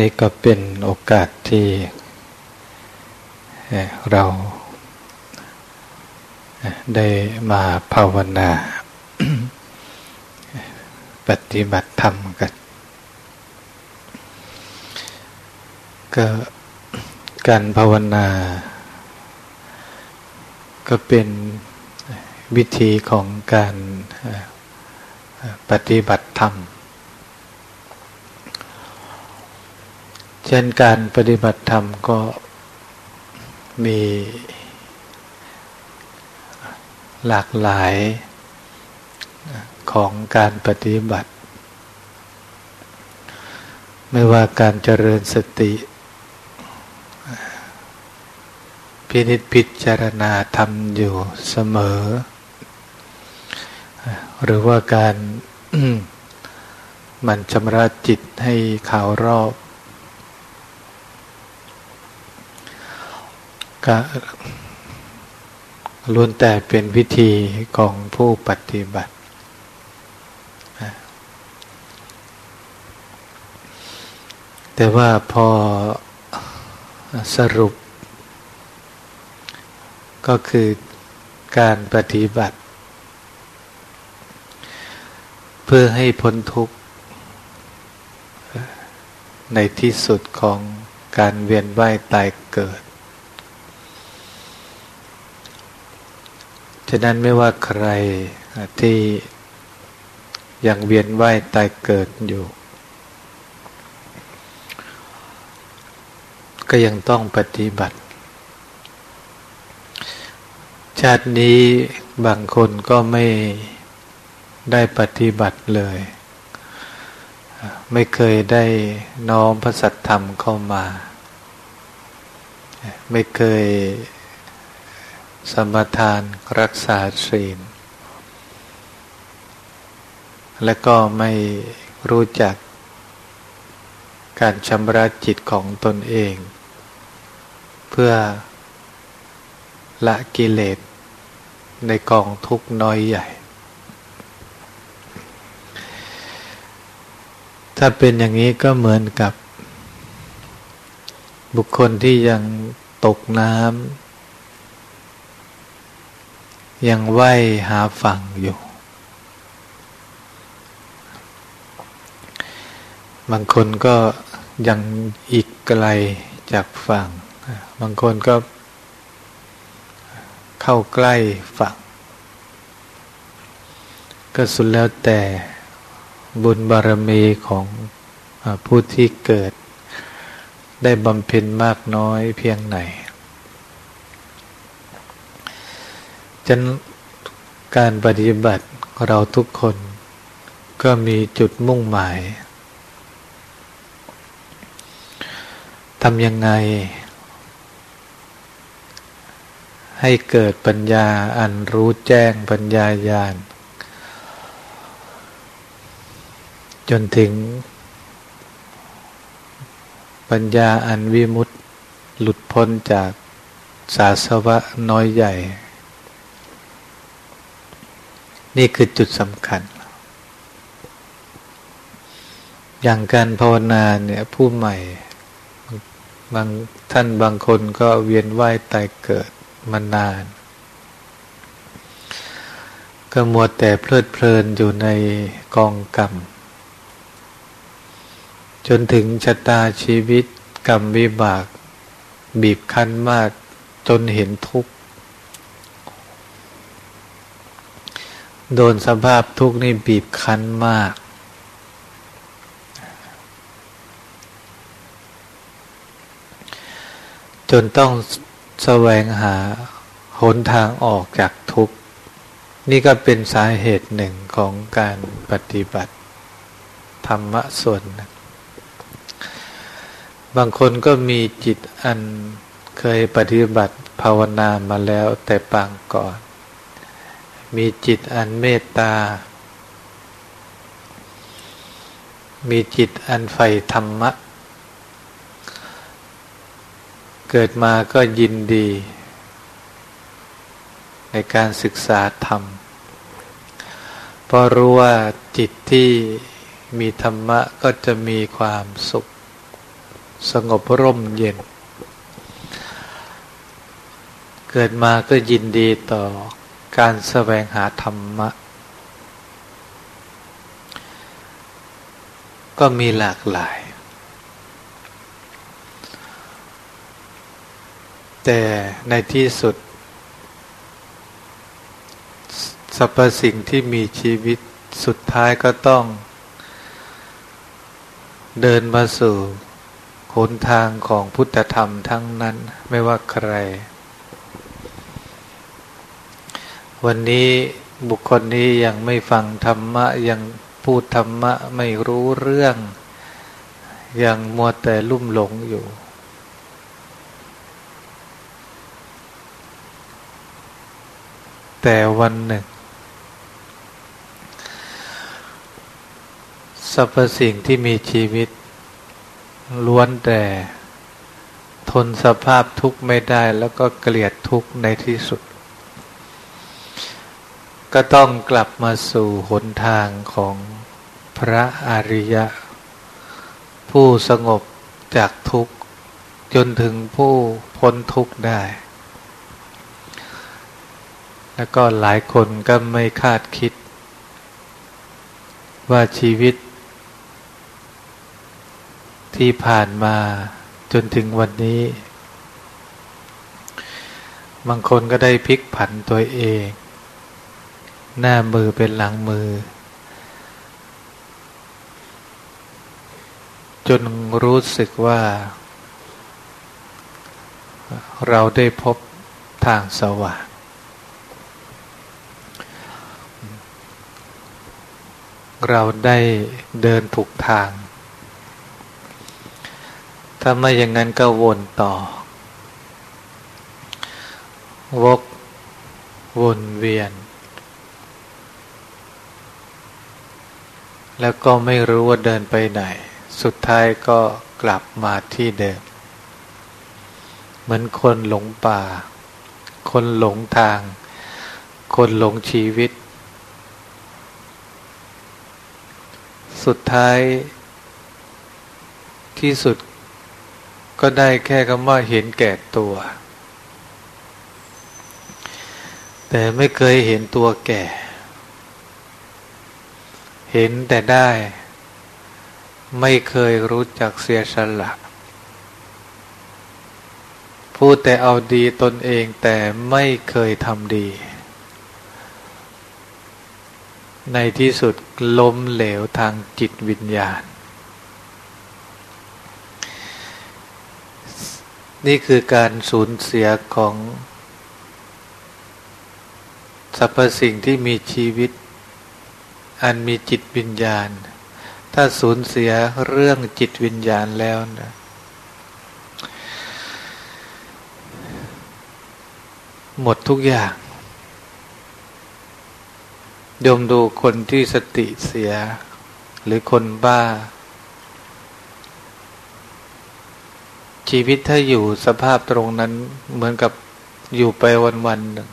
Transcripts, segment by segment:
นี่ก็เป็นโอกาสที่เราได้มาภาวนา ปฏิบัติธรรมกัน ก็การภาวนา ก็เป็นวิธีของการปฏิบัติธรรม เช่นการปฏิบัติธรรมก็มีหลากหลายของการปฏิบัติ ไม่ว่าการเจริญสติ พินิจพิจารณาทำอยู่เสมอ หรือว่าการมันชำระจิตให้ขาวรอบ ก็ล้วนแต่เป็นวิธีของผู้ปฏิบัติ แต่ว่าพอสรุป ก็คือการปฏิบัติ เพื่อให้พ้นทุกข์ ในที่สุดของการเวียนว่ายตายเกิด ฉะนั้นไม่ว่าใครที่ยังเวียนว่ายตายเกิดอยู่ ก็ยังต้องปฏิบัติ ชาตินี้บางคนก็ไม่ได้ปฏิบัติเลย ไม่เคยได้น้อมพระสัทธรรมเข้ามา ไม่เคย สมทานรักษาศีล และก็ไม่รู้จักการชำระจิตของตนเอง เพื่อละกิเลสในกองทุกน้อยใหญ่ ถ้าเป็นอย่างนี้ก็เหมือนกับ บุคคลที่ยังตกน้ำ ยังว่ายหาฝั่งอยู่ บางคนก็ยังอีกไกลจากฝั่ง บางคนก็เข้าใกล้ฝั่ง ก็สุดแล้วแต่บุญบารมีของผู้ที่เกิด ได้บำเพ็ญมากน้อยเพียงไหน ฉะนั้นการปฏิบัติเราทุกคนก็มีจุดมุ่งหมายทำยังไง ให้เกิดปัญญาอันรู้แจ้งปัญญาญาณจนถึง ปัญญาอันวิมุตติหลุดพ้นจากสาสวะน้อยใหญ่ นี่คือจุดสำคัญ อย่างการภาวนาเนี่ยผู้ใหม่บางท่านบางคนก็เวียนว่ายตายเกิดมานาน ก็มัวแต่เพลิดเพลินอยู่ในกองกรรม จนถึงชะตาชีวิตกรรมวิบาก บีบคั้นมากจนเห็นทุกข์ โดนสภาพทุกข์นี่บีบคั้นมาก จนต้องแสวงหาหนทางออกจากทุกข์ นี่ก็เป็นสาเหตุหนึ่งของการปฏิบัติ ธรรมะส่วนนึงบางคนก็มีจิตอันเคยปฏิบัติภาวนามาแล้วแต่ปางก่อน มีจิตอันเมตตา มีจิตอันใฝ่ธรรมะ เกิดมาก็ยินดี ในการศึกษาธรรม เพราะรู้ว่าจิตที่มีธรรมะก็จะมีความสุข สงบร่มเย็น เกิดมาก็ยินดีต่อ การแสวงหาธรรมะ ก็มีหลากหลาย แต่ในที่สุดสรรพสิ่งที่มีชีวิตสุดท้ายก็ต้อง เดินมาสู่หนทางของพุทธธรรมทั้งนั้นไม่ว่าใคร วันนี้บุคคลนี้ยังไม่ฟังธรรมะ ยังพูดธรรมะไม่รู้เรื่อง ยังมัวแต่ลุ่มหลงอยู่ แต่วันหนึ่งสรรพสิ่งที่มีชีวิต ล้วนแต่ ทนสภาพทุกข์ไม่ได้แล้วก็เกลียดทุกข์ในที่สุด ก็ต้องกลับมาสู่หนทางของพระอริยะ ผู้สงบจากทุกข์ จนถึงผู้พ้นทุกข์ได้ แล้วก็หลายคนก็ไม่คาดคิด ว่าชีวิต ที่ผ่านมาจนถึงวันนี้ บางคนก็ได้พลิกผันตัวเอง หน้ามือเป็นหลังมือ จนรู้สึกว่า เราได้พบทางสว่างเราได้เดินถูกทาง ถ้าไม่อย่างนั้นก็วนต่อ วกวนเวียน แล้วก็ไม่รู้ว่าเดินไปไหน สุดท้ายก็กลับมาที่เดิม เหมือนคนหลงป่า คนหลงทาง คนหลงชีวิต สุดท้าย ที่สุดก็ได้แค่คำว่าเห็นแก่ตัว แต่ไม่เคยเห็นตัวแก่ เห็นแต่ได้ ไม่เคยรู้จักเสียสละพูดแต่เอาดีตนเองแต่ไม่เคยทำดี ในที่สุดล้มเหลวทางจิตวิญญาณ นี่คือการสูญเสียของสรรพสิ่งที่มีชีวิต อันมีจิตวิญญาณ ถ้าสูญเสียเรื่องจิตวิญญาณแล้วนะหมดทุกอย่างยมดูคนที่สติเสีย หรือคนบ้า ชีวิตถ้าอยู่สภาพตรงนั้นเหมือนกับอยู่ไปวันๆหนึ่ง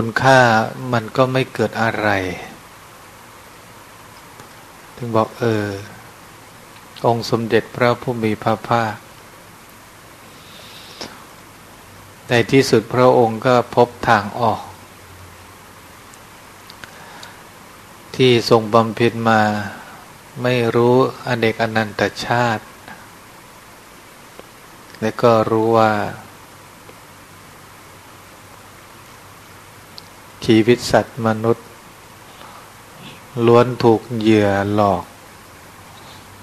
คุณค่ามันก็ไม่เกิดอะไร ถึงบอกเออ องค์สมเด็จพระผู้มีพระภาค ในที่สุดพระองค์ก็พบทางออก ที่ทรงบำเพ็ญมาไม่รู้อเนกอนันตชาติ และก็รู้ว่า ชีวิตสัตว์มนุษย์ ล้วนถูกเหยื่อหลอก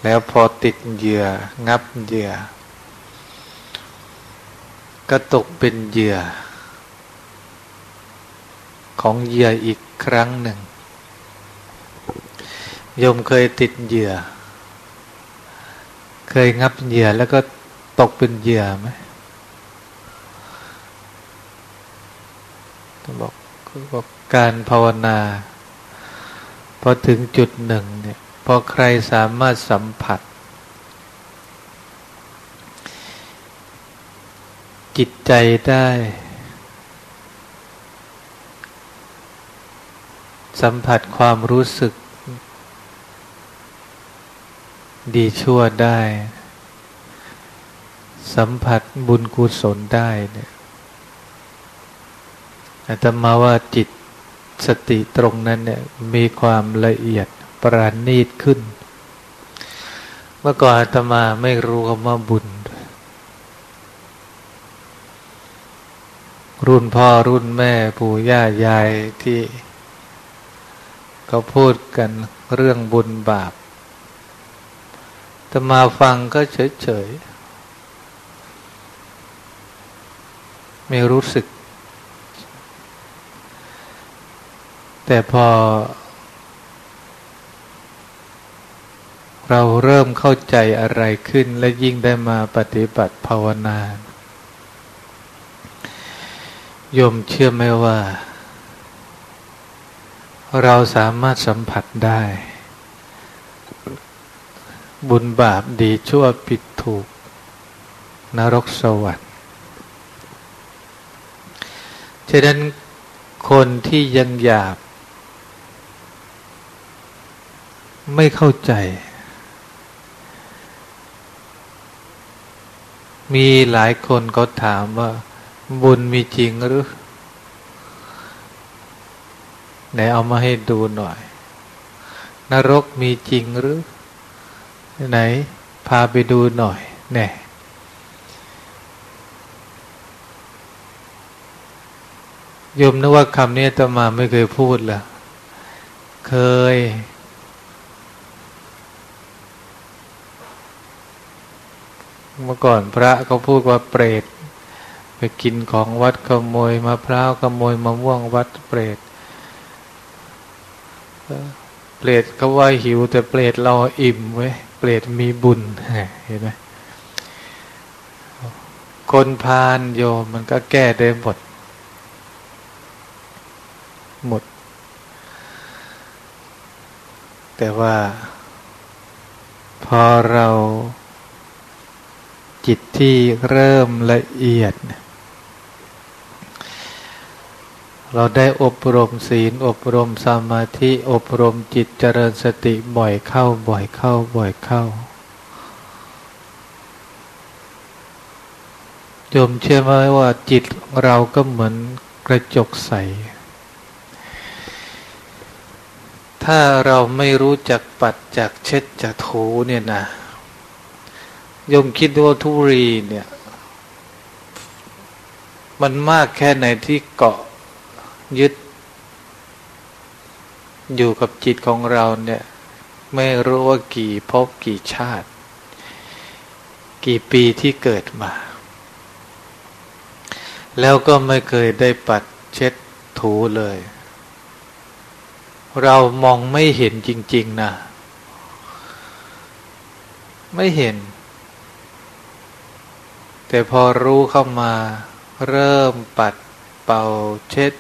แล้วพอติดเหยื่องับเหยื่อ ก็ตกเป็นเหยื่อ ของเหยื่ออีกครั้งหนึ่งโยมเคยติดเหยื่อ เคยงับเหยื่อแล้วก็ตกเป็นเหยื่อไหมต้อง บอกบอกการภาวนาพอถึงจุดหนึ่งเนี่ยพอใครสามารถสัมผัส จิตใจได้ สัมผัสความรู้สึก ดีชั่วได้ สัมผัสบุญกุศลได้เนี่ย อาตมาว่าจิตสติตรงนั้นเนี่ยมีความละเอียดปราณีตขึ้น เมื่อก่อนอาตมาไม่รู้คำว่าบุญ รุ่นพ่อรุ่นแม่ปู่ย่ายายที่เขาพูดกันเรื่องบุญบาปตมาฟังก็เฉย ๆ ไม่รู้สึก แต่พอ เราเริ่มเข้าใจอะไรขึ้นและยิ่งได้มาปฏิบัติภาวนาโยมเชื่อไหมว่า เราสามารถสัมผัสได้ บุญบาปดีชั่วผิดถูก นรกสวรรค์ฉะนั้นคนที่ยังหยาบ ไม่เข้าใจ มีหลายคนก็ถามว่า บุญมีจริงหรือไหนเอามาให้ดูหน่อย นรกมีจริงหรือ ไหน พาไปดูหน่อยแน่ยมนึกว่าคำนี้ตมาไม่เคยพูดละเคย เมื่อก่อนพระเขาพูดว่าเปรตไปกินของวัดขโมยมะพร้าวขโมยมะม่วงวัดเปรตเปรตเขาว่าหิว แต่เปรตเราอิ่มไว้เปรตมีบุญเห็นไหมคนพานโยมมันก็แก้ได้หมด หมด แต่ว่า พอเรา จิตที่เริ่มละเอียด เราได้อบรมศีล อบรมสมาธิอบรมจิตเจริญสติบ่อยเข้าบ่อยเข้าบ่อยเข้าโยมเชื่อไหมว่าจิตเราก็เหมือนกระจกใส ถ้าเราไม่รู้จักปัดจากเช็ดจากถูเนี่ยนะ ยมคิดว่าทุรีเนี่ย มันมากแค่ไหนที่เกาะยึด อยู่กับจิตของเราเนี่ย ไม่รู้ว่ากี่ภพกี่ชาติ กี่ปีที่เกิดมา แล้วก็ไม่เคยได้ปัดเช็ดถูเลย เรามองไม่เห็นจริง ๆนะไม่เห็น แต่พอรู้เข้ามา เริ่มปัดเป่าเช็ด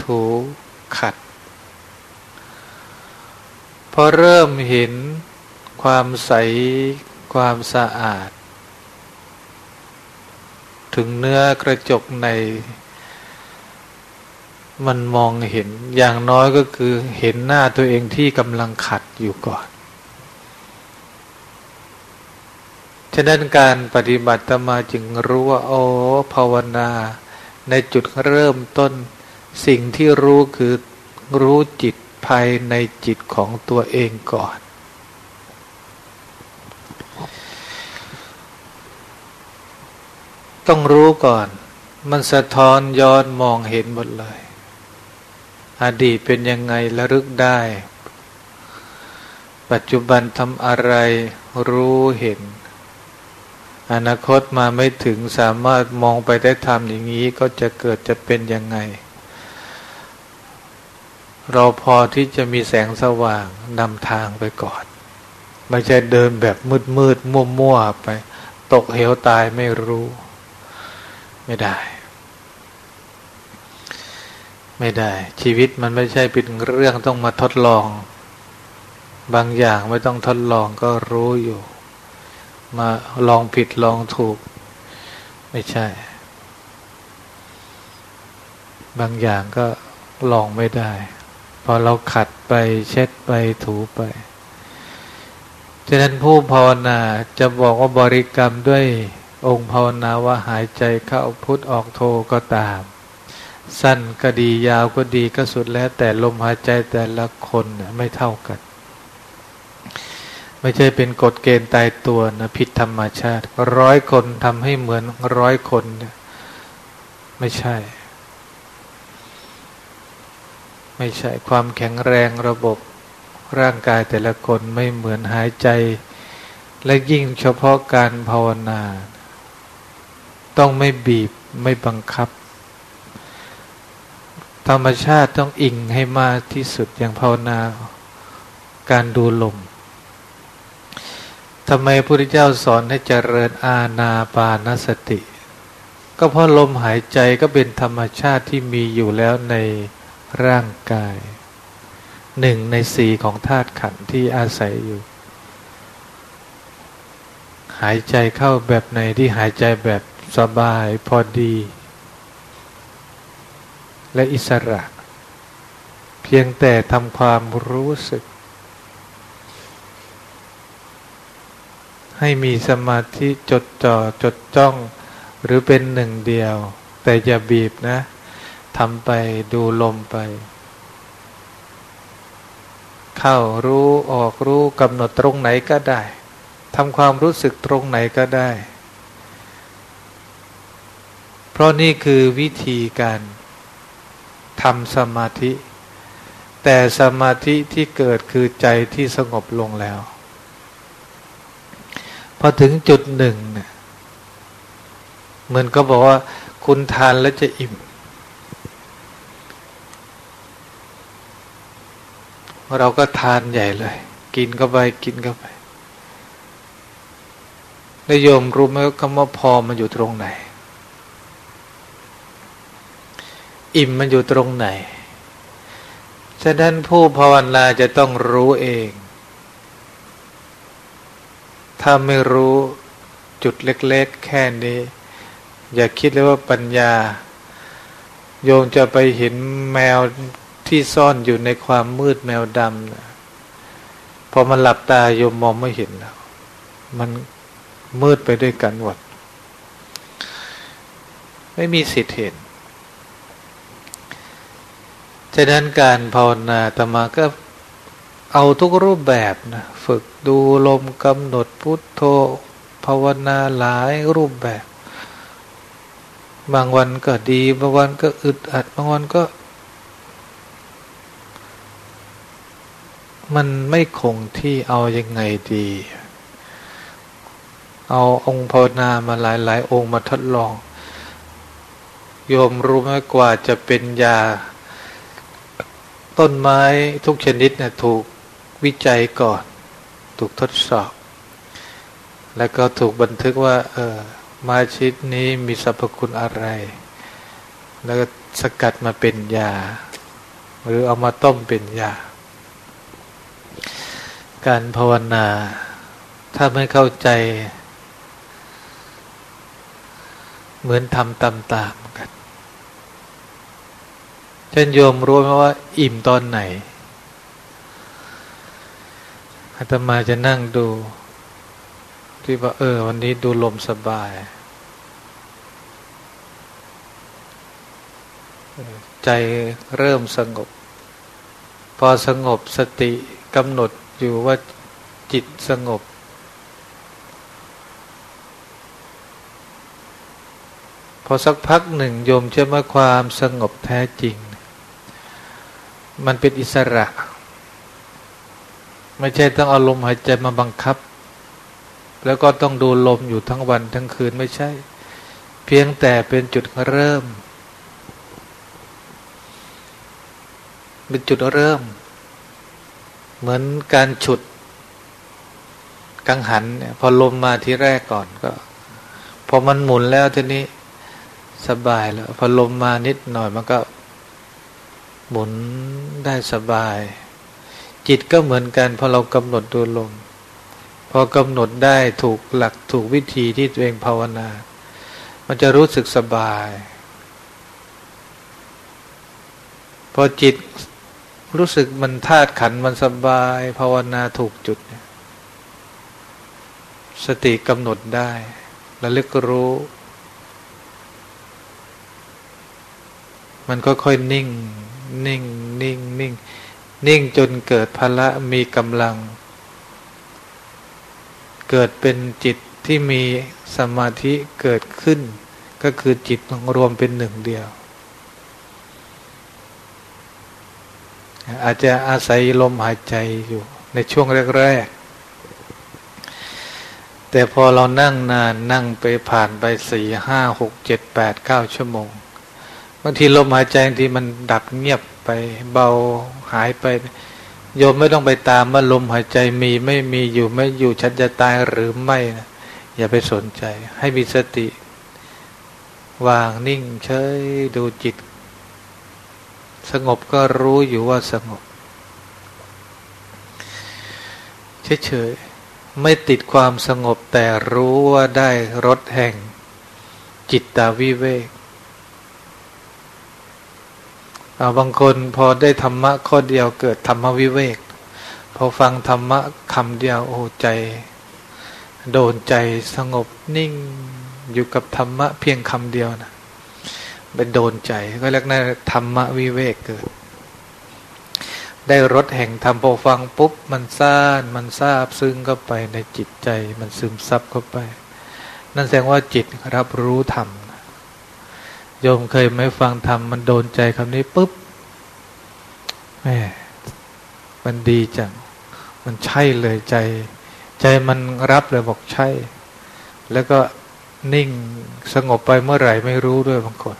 ถูขัด พอเริ่มเห็นความใสความสะอาด ถึงเนื้อกระจกในมันมองเห็นอย่างน้อยก็คือเห็นหน้าตัวเองที่กำลังขัดอยู่ก่อน ฉะนั้นการปฏิบัติมาจึงรู้ว่าโอ้ภาวนา ในจุดเริ่มต้น สิ่งที่รู้คือรู้จิตภายในจิตของตัวเองก่อน ต้องรู้ก่อน มันสะท้อนย้อนมองเห็นหมดเลย อดีตเป็นยังไงระลึกได้ ปัจจุบันทำอะไรรู้เห็น อนาคตมาไม่ถึงสามารถมองไปได้ทำอย่างนี้ก็จะเกิดจะเป็นยังไง เราพอที่จะมีแสงสว่างนำทางไปก่อน ไม่ใช่เดินแบบมืดมืดมั่วมั่วไป ตกเหวตายไม่รู้ ไม่ได้ ไม่ได้ ชีวิตมันไม่ใช่เป็นเรื่องต้องมาทดลอง บางอย่างไม่ต้องทดลองก็รู้อยู่ มาลองผิดลองถูก ไม่ใช่ บางอย่างก็ลองไม่ได้ พอเราขัดไปเช็ดไปถูไปฉะนั้นผู้ภาวนาจะบอกว่าบริกรรมด้วยองค์ภาวนาว่าหายใจเข้าพุทออกโทก็ตาม สั้นก็ดียาวก็ดีก็สุดแล้วแต่ลมหายใจแต่ละคนไม่เท่ากัน ไม่ใช่เป็นกฎเกณฑ์ตายตัวนะผิดธรรมชาติ ร้อยคนทำให้เหมือนร้อยคนไม่ใช่ ไม่ใช่ความแข็งแรงระบบร่างกายแต่ละคนไม่เหมือนหายใจ และยิ่งเฉพาะการภาวนา ต้องไม่บีบไม่บังคับ ธรรมชาติต้องอิงให้มากที่สุดอย่างภาวนาการดูลม ทำไมพระพุทธเจ้าสอนให้เจริญอาณาปานสติ ก็เพราะลมหายใจก็เป็นธรรมชาติที่มีอยู่แล้วในร่างกายหนึ่งในสี่ของธาตุขันธ์ที่อาศัยอยู่ หายใจเข้าแบบไหนที่หายใจแบบสบายพอดี และอิสระ เพียงแต่ทำความรู้สึก ให้มีสมาธิจดจ่อจดจ้อง หรือเป็นหนึ่งเดียว แต่อย่าบีบนะทำไปดูลมไป เข้ารู้ออกรู้กำหนดตรงไหนก็ได้ทำความรู้สึกตรงไหนก็ได้ เพราะนี่คือวิธีการทำสมาธิ แต่สมาธิที่เกิดคือใจที่สงบลงแล้ว พอถึงจุดหนึ่งเนี่ยเหมือนก็บอกว่าคุณทานแล้วจะอิ่ม เราก็ทานใหญ่เลย กินเข้าไปกินเข้าไปแล้วโยมรู้ไหมคำว่าพอมันอยู่ตรงไหน อิ่มมันอยู่ตรงไหน ฉะนั้นผู้ภาวนาจะต้องรู้เอง ถ้าไม่รู้จุดเล็ก ๆ แค่นี้ อย่าคิดเลยว่าปัญญา โยมจะไปเห็นแมวที่ซ่อนอยู่ในความมืดแมวดำนะพอมันหลับตาโยมมองไม่เห็นแล้ว มันมืดไปด้วยกันหมดไม่มีสิทธิ์เห็น ฉะนั้นการภาวนาตมาก็ เอาทุกรูปแบบนะฝึกดูลมกำหนดพุทโธภาวนาหลายรูปแบบ บางวันก็ดีบางวันก็อึดอัดบางวันก็ มันไม่คงที่เอายังไงดี เอาองค์ภาวนามาหลายหลายองค์มาทดลอง โยมรู้ไหมกว่าจะเป็นยา ต้นไม้ทุกชนิดเนะี่ยถูก วิจัยก่อน ถูกทดสอบ แล้วก็ถูกบันทึกว่า เออมาชิดนี้มีสรรพคุณอะไร แล้วก็สกัดมาเป็นยา หรือเอามาต้มเป็นยา การภาวนา ถ้าไม่เข้าใจ เหมือนทำตามๆกันเช่นโยมรู้ไหมว่า อิ่มตอนไหน อาตมาจะนั่งดู ที่ว่าเออ วันนี้ดูลมสบาย ใจเริ่มสงบ พอสงบสติกำหนดอยู่ว่าจิตสงบ พอสักพักหนึ่งโยมเชื่อว่าความสงบแท้จริง มันเป็นอิสระ ไม่ใช่ต้องเอาลมหายใจมาบังคับ แล้วก็ต้องดูลมอยู่ทั้งวันทั้งคืนไม่ใช่ เพียงแต่เป็นจุดเริ่ม เป็นจุดเริ่ม เหมือนการฉุดกังหันเนี่ยพอลมมาทีแรกก่อนก็ พอมันหมุนแล้วทีนี้สบายแล้ว พอลมมานิดหน่อยมันก็ หมุนได้สบาย จิตก็เหมือนกันพอเรากำหนดดูลม พอกำหนดได้ถูกหลักถูกวิธีที่ตัวเองภาวนา มันจะรู้สึกสบาย พอจิตรู้สึกมันธาตุขันมันสบาย ภาวนาถูกจุด สติกำหนดได้ระลึกรู้ มันก็ค่อยนิ่ง นิ่ง นิ่ง นิ่ง นิ่งจนเกิดพละมีกำลัง เกิดเป็นจิตที่มีสมาธิเกิดขึ้น ก็คือจิตรวมเป็นหนึ่งเดียว อาจจะอาศัยลมหายใจอยู่ในช่วงแรกๆ แต่พอเรานั่งนานนั่งไปผ่านไปสี่ห้าหกเจ็ดแปดเก้าชั่วโมงบางทีลมหายใจบางทีมันดับเงียบ ไป เบาหายไป โยมไม่ต้องไปตามว่าลมหายใจมีไม่มีอยู่ไม่อยู่ฉันจะตายหรือไม่นะอย่าไปสนใจ ให้มีสติ วางนิ่งเฉยดูจิต สงบก็รู้อยู่ว่าสงบเฉยๆไม่ติดความสงบแต่รู้ว่าได้รสแห่งจิตตาวิเวกเอา บางคนพอได้ธรรมะข้อเดียวเกิดธรรมวิเวก พอฟังธรรมะคำเดียวโอ้ใจ โดนใจสงบนิ่งอยู่กับธรรมะเพียงคำเดียวนะเป็นโดนใจก็เรียกนั่นธรรมวิเวกเกิด ได้รสแห่งธรรมพอฟังปุ๊บมันซ่านมันซาบซึ้งเข้าไปในจิตใจมันซึมซับเข้าไป นั่นแสดงว่าจิตรับรู้ธรรม โยมเคยไม่ฟังธรรมมันโดนใจคำนี้ปุ๊บแม่มันดีจัง มันใช่เลยใจ ใจมันรับเลยบอกใช่ แล้วก็นิ่งสงบไปเมื่อไหร่ไม่รู้ด้วยบางคน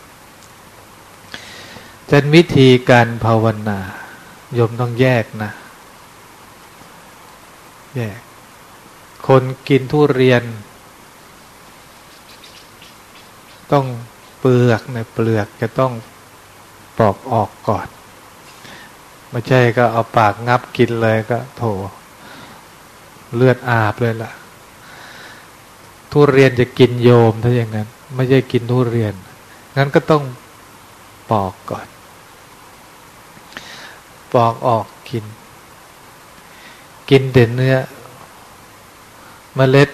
จะวิธีการภาวนาโยมต้องแยกนะ แยก คนกินทุเรียน ต้อง ลือกในเปลือกจะต้องปอกออกก่อน ไม่ใช่ก็เอาปากงับกินเลยก็โถเลือดอาบเลยล่ะ ทุเรียนจะกินโยมถ้าอย่างนั้น ไม่ใช่กินทุเรียน งั้นก็ต้องปอกก่อน ปอกออกกิน กินเด่นเนื้อมเมล็ด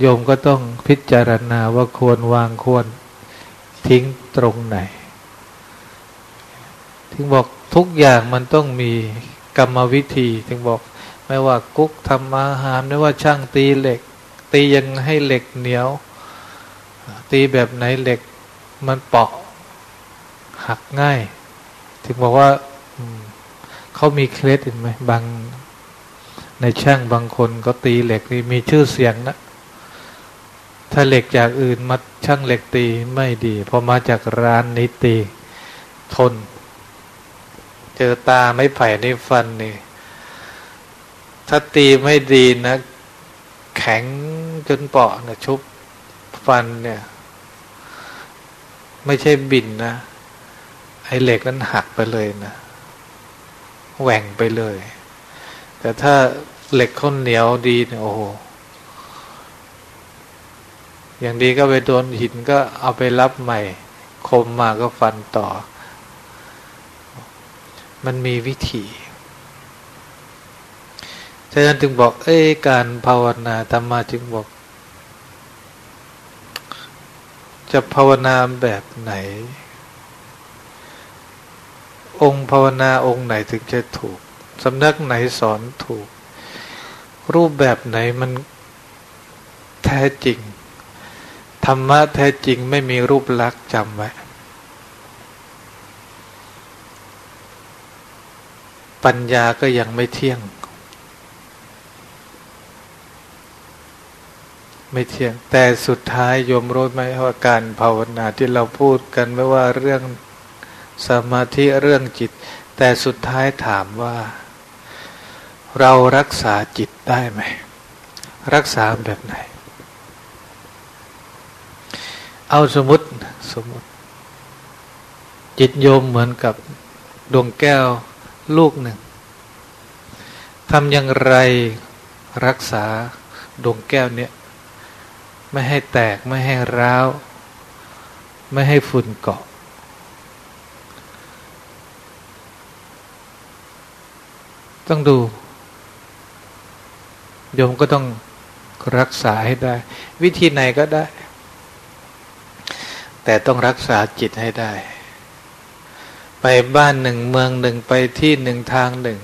โยมก็ต้องพิจารณาว่าควรวางควร ทิ้งตรงไหน ถึงบอกทุกอย่างมันต้องมีกรรมวิธี ถึงบอกไม่ว่ากุ๊กทำอาหารไม่ว่าช่างตีเหล็ก ตียังให้เหล็กเหนียว ตีแบบไหนเหล็กมันเปาะหักง่าย ถึงบอกว่าเขามีเคล็ดเห็นไหมบางในช่างบางคนก็ตีเหล็กนี่มีชื่อเสียงนะ ถ้าเหล็กจากอื่นมาช่างเหล็กตีไม่ดีพอมาจากร้านนี้ตี ทน เจอตาไม่ไผ่ในฟันนี่ ถ้าตีไม่ดีนะ แข็งจนเปาะนะชุบฟันเนี่ย ไม่ใช่บินนะ ไอ้เหล็กนั้นหักไปเลยนะแหว่งไปเลย แต่ถ้าเหล็กข้นเหนียวดีเนี่ยโอ้โห อย่างดีก็ไปโดนหินก็เอาไปรับใหม่ คมมาก็ฟันต่อ มันมีวิธีฉะนั้นจึงบอก เอ้การภาวนาธรรมาจึงบอก จะภาวนาแบบไหน องค์ภาวนาองค์ไหนถึงจะถูกสำนักไหนสอนถูก รูปแบบไหนมันแท้จริง ธรรมะแท้จริงไม่มีรูปลักษณ์จำไว้ ปัญญาก็ยังไม่เที่ยง ไม่เที่ยง แต่สุดท้ายโยมรู้ไหมว่าการภาวนาที่เราพูดกันไม่ว่าเรื่องสมาธิเรื่องจิต แต่สุดท้ายถามว่า เรารักษาจิตได้ไหม รักษาแบบไหน เอาสมมติสมมติ จิตโยมเหมือนกับดวงแก้วลูกหนึ่งทำอย่างไรรักษาดวงแก้วเนี้ยไม่ให้แตกไม่ให้ร้าว ไม่ให้ฝุ่นเกาะ ต้องดู โยมก็ต้องรักษาให้ได้ วิธีไหนก็ได้ แต่ต้องรักษาจิตให้ได้ ไปบ้านหนึ่งเมืองหนึ่งไปที่หนึ่งทางหนึ่ง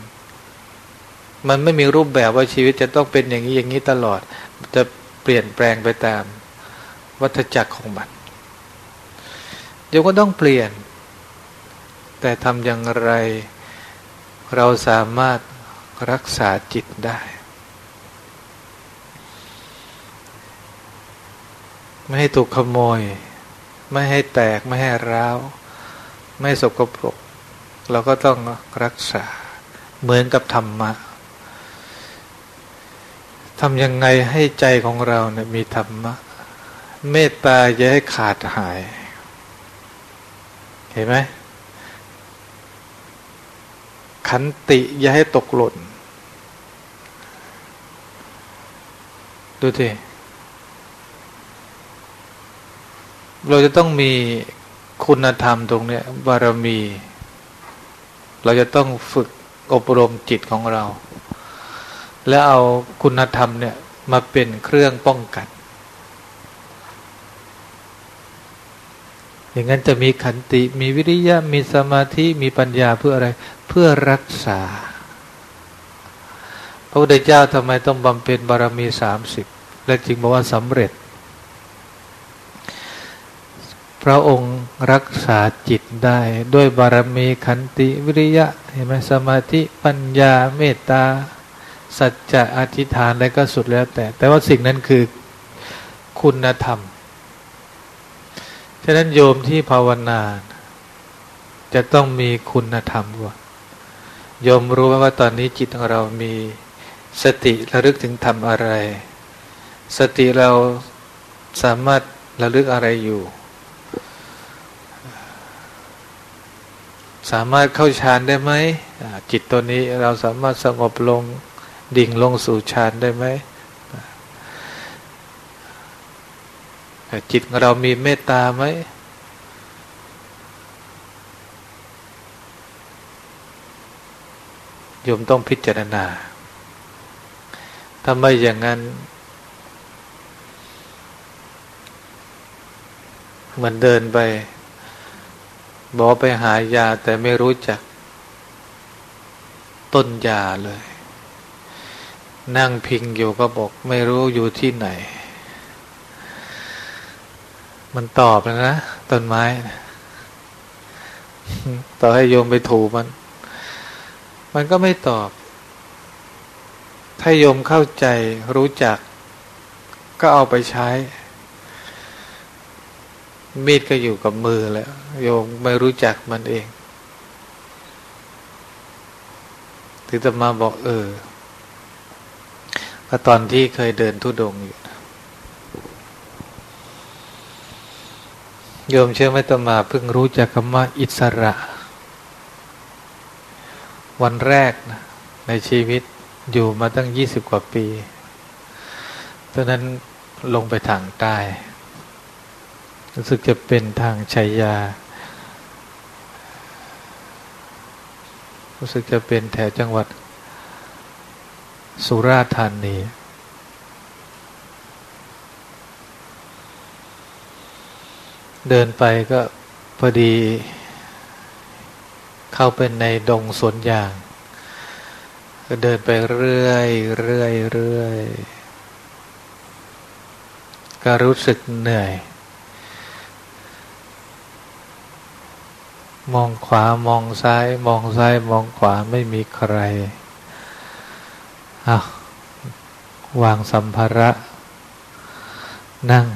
มันไม่มีรูปแบบว่าชีวิตจะต้องเป็นอย่างนี้อย่างนี้ตลอด จะเปลี่ยนแปลงไปตาม วัฏจักรของมันโยมก็ต้องเปลี่ยน แต่ทำอย่างไร เราสามารถรักษาจิตได้ ไม่ให้ถูกขโมย ไม่ให้แตกไม่ให้ร้าว ไม่สกปรก เราก็ต้องรักษา เหมือนกับธรรมะทำยังไงให้ใจของเราเนี่ยมีธรรมะ เมตตาอย่าให้ขาดหาย เห็นไหมขันติอย่าให้ตกหล่น ดูสิ เราจะต้องมีคุณธรรมตรงนี้บารมี เราจะต้องฝึกอบรมจิตของเรา แล้วเอาคุณธรรมเนี่ยมาเป็นเครื่องป้องกัน อย่างนั้นจะมีขันติ มีวิริยะ มีสมาธิ มีปัญญาเพื่ออะไร เพื่อรักษา พระพุทธเจ้าทำไมต้องบำเพ็ญบารมีสามสิบ และจึงบอกว่าสำเร็จ พระองค์รักษาจิตได้ด้วยบารมีขันติวิริยะเห็นไหมสมาธิปัญญาเมตตา สัจจะอธิษฐานอะไรก็สุดแล้วแต่ แต่ว่าสิ่งนั้นคือคุณธรรม ฉะนั้นโยมที่ภาวนา จะต้องมีคุณธรรมก่อนโยมรู้ไหมว่าตอนนี้จิตของเรามีสติระลึกถึงทำอะไร สติเราสามารถระลึกอะไรอยู่ สามารถเข้าฌานได้ไหมจิตตัวนี้เราสามารถสงบลงดิ่งลงสู่ฌานได้ไหมจิตของเรามีเมตตาไหมโยมต้องพิจารณาทำไม่อย่างนั้นเหมือนเดินไป บอกไปหายาแต่ไม่รู้จัก ต้นยาเลย นั่งพิงอยู่ก็บอก ไม่รู้อยู่ที่ไหน มันตอบนะนะต้นไม้ต่อให้โยมไปถูมัน มันก็ไม่ตอบ ถ้าโยมเข้าใจรู้จัก ก็เอาไปใช้ มีดก็อยู่กับมือแล้ว โยมไม่รู้จักมันเอง ถึงจะมาบอกเออก็ตอนที่เคยเดินทุดงอยู่ โยมเชื่อไหมตมาเพิ่งรู้จักคำว่าอิสระ วันแรกนะในชีวิตอยู่มาตั้งยี่สิบกว่าปีตอนนั้นลงไปทางใต้ รู้สึกจะเป็นทางชัยยา รู้สึกจะเป็นแถวจังหวัด สุราษฎร์ธานีเดินไปก็พอดี เข้าไปในดงสวนยาง ก็เดินไปเรื่อยเรื่อยเรื่อยก็รู้สึกเหนื่อย มองขวามองซ้าย มองซ้าย มองขวาไม่มีใครอาวางสัมภาระ นั่ง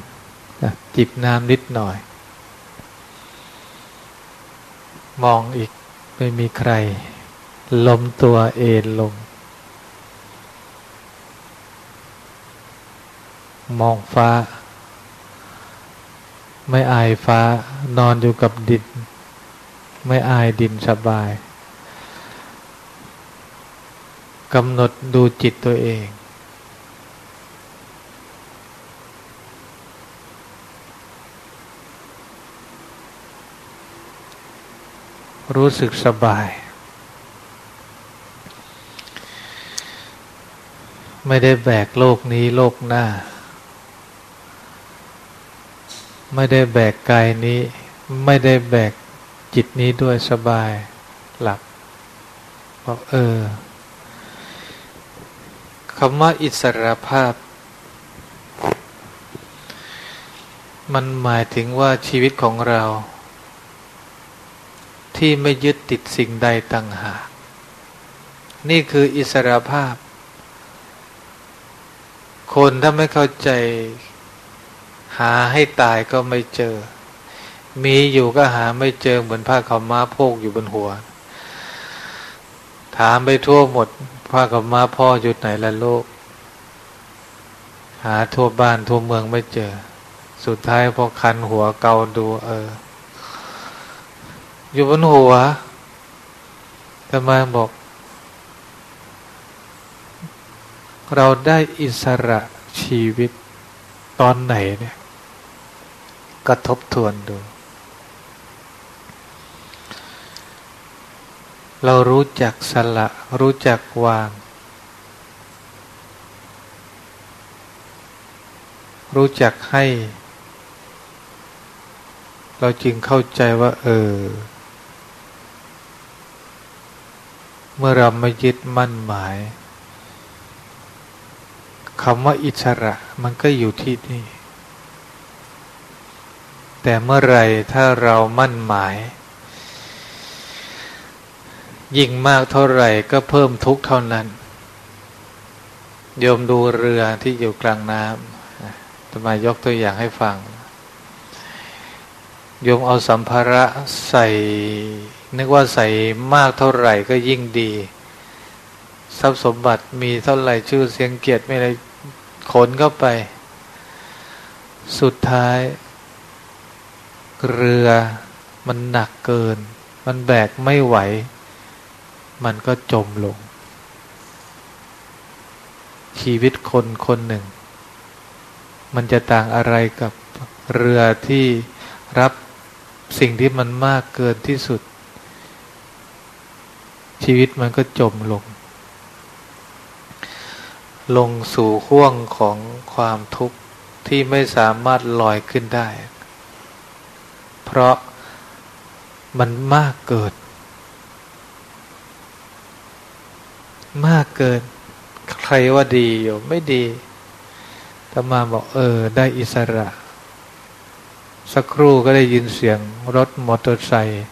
จิบน้ำนิดหน่อย มองอีกไม่มีใคร ล้มตัวเอนลง มองฟ้า ไม่อายฟ้านอนอยู่กับดิน ไม่อายดินสบายกำหนดดูจิตตัวเอง รู้สึกสบาย ไม่ได้แบกโลกนี้โลกหน้า ไม่ได้แบกกายนี้ ไม่ได้แบก จิตนี้ด้วยสบายหลับบอกเออคำว่าอิสรภาพ มันหมายถึงว่าชีวิตของเรา ที่ไม่ยึดติดสิ่งใดต่างหาก นี่คืออิสรภาพ คนถ้าไม่เข้าใจ หาให้ตายก็ไม่เจอ มีอยู่ก็หาไม่เจอเหมือนผ้าขาวม้าโพกอยู่บนหัว ถามไปทั่วหมดผ้าขาวม้าพ่ออยู่ไหนละโลก หาทั่วบ้านทั่วเมืองไม่เจอ สุดท้ายพอคันหัวเกาดู เออ อยู่บนหัวแต่มาบอก เราได้อิสระชีวิตตอนไหนเนี่ยกระทบทวนดู เรารู้จักสละ รู้จักวาง รู้จักให้ เราจึงเข้าใจว่า เออ เมื่อเราไม่ยึดมั่นหมายคำว่าอิสระมันก็อยู่ที่นี่ แต่เมื่อไรถ้าเรามั่นหมาย ยิ่งมากเท่าไหร่ก็เพิ่มทุกเท่านั้น โยมดูเรือที่อยู่กลางน้ำจะมายกตัวอย่างให้ฟัง โยมเอาสัมภาระใส่ นึกว่าใส่มากเท่าไหร่ก็ยิ่งดี ทรัพย์สมบัติมีเท่าไหร่ชื่อเสียงเกียรติไม่ไรขนเข้าไป สุดท้าย เรือมันหนักเกิน มันแบกไม่ไหว มันก็จมลง ชีวิตคนคนหนึ่ง มันจะต่างอะไรกับเรือที่รับสิ่งที่มันมากเกินที่สุด ชีวิตมันก็จมลง ลงสู่ห่วงของความทุกข์ที่ไม่สามารถลอยขึ้นได้ เพราะมันมากเกิน มากเกิน ใครว่าดีอยู่ไม่ดีตมาบอกเออ ได้อิสระ สักครู่ก็ได้ยินเสียงรถมอเตอร์ไซค์